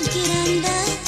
なんだ